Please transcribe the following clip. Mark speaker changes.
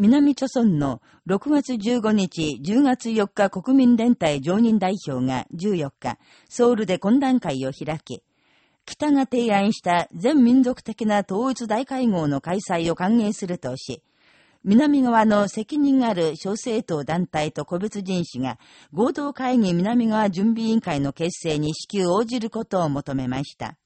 Speaker 1: 南朝村の6月15日、10月4日国民連帯常任代表が14日、ソウルで懇談会を開き、北が提案した全民族的な統一大会合の開催を歓迎するとし、南側の責任ある小政党団体と個別人士が合同会議南側準備委員会の結成に支給応じることを求めました。